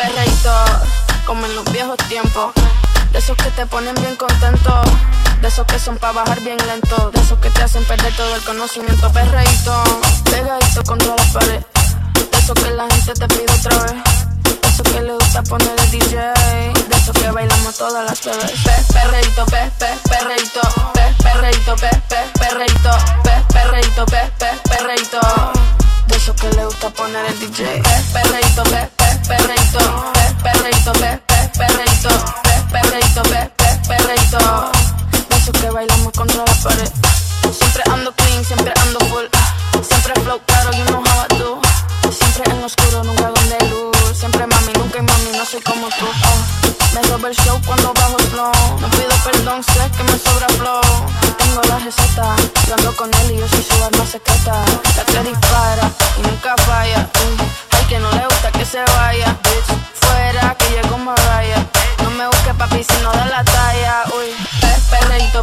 perreito, como en los viejos tiempos. De esos que te ponen bien contento, de esos que son para bajar bien lento, de esos que te hacen perder todo el conocimiento. Perreito, pegadito contra la pared, de esos que la gente te pide otra vez. De esos que le gusta poner el DJ, de esos que bailamos todas las veces. Pe, perreito, pe, pe, perreito, pe, perreito, pe, pe, perreito, pe, perreito, pe, pe, perreito. De esos que le gusta poner el DJ. Pe, perreito, pe, perreito, pe, perreito, pe, pe, perreito, pe, perreito, pe, pe, perreito. Esos que bailamos contra la pared. Siempre ando clean, siempre ando full. Siempre flow claro, you know how I do. Siempre en oscuro, nunca donde luz. Siempre mami, nunca hay mami, no soy como tú. ah. Me roba el show cuando bajo el flow. No pido perdón, sé que me sobra flow. Tengo la receta, yo ando con él y yo soy su arma secreta. La que dispara y nunca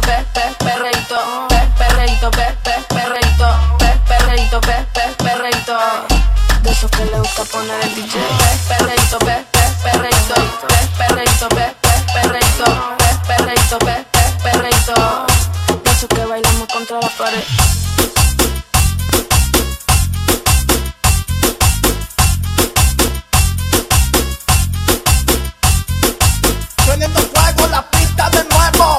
perreito, pe, pe, perreito, pe, perreito, pe, pe, perreito, pe, perreito, pe, pe, perreito. De esos que le gusta poner el DJ. Pe, perreito, pe, pe, perreito, pe, perreito, pe, pe, perreito, pe, perreito, pe, pe, perreito. De esos que bailamos contra la pared. Prendiendo fuego la pista de nuevo.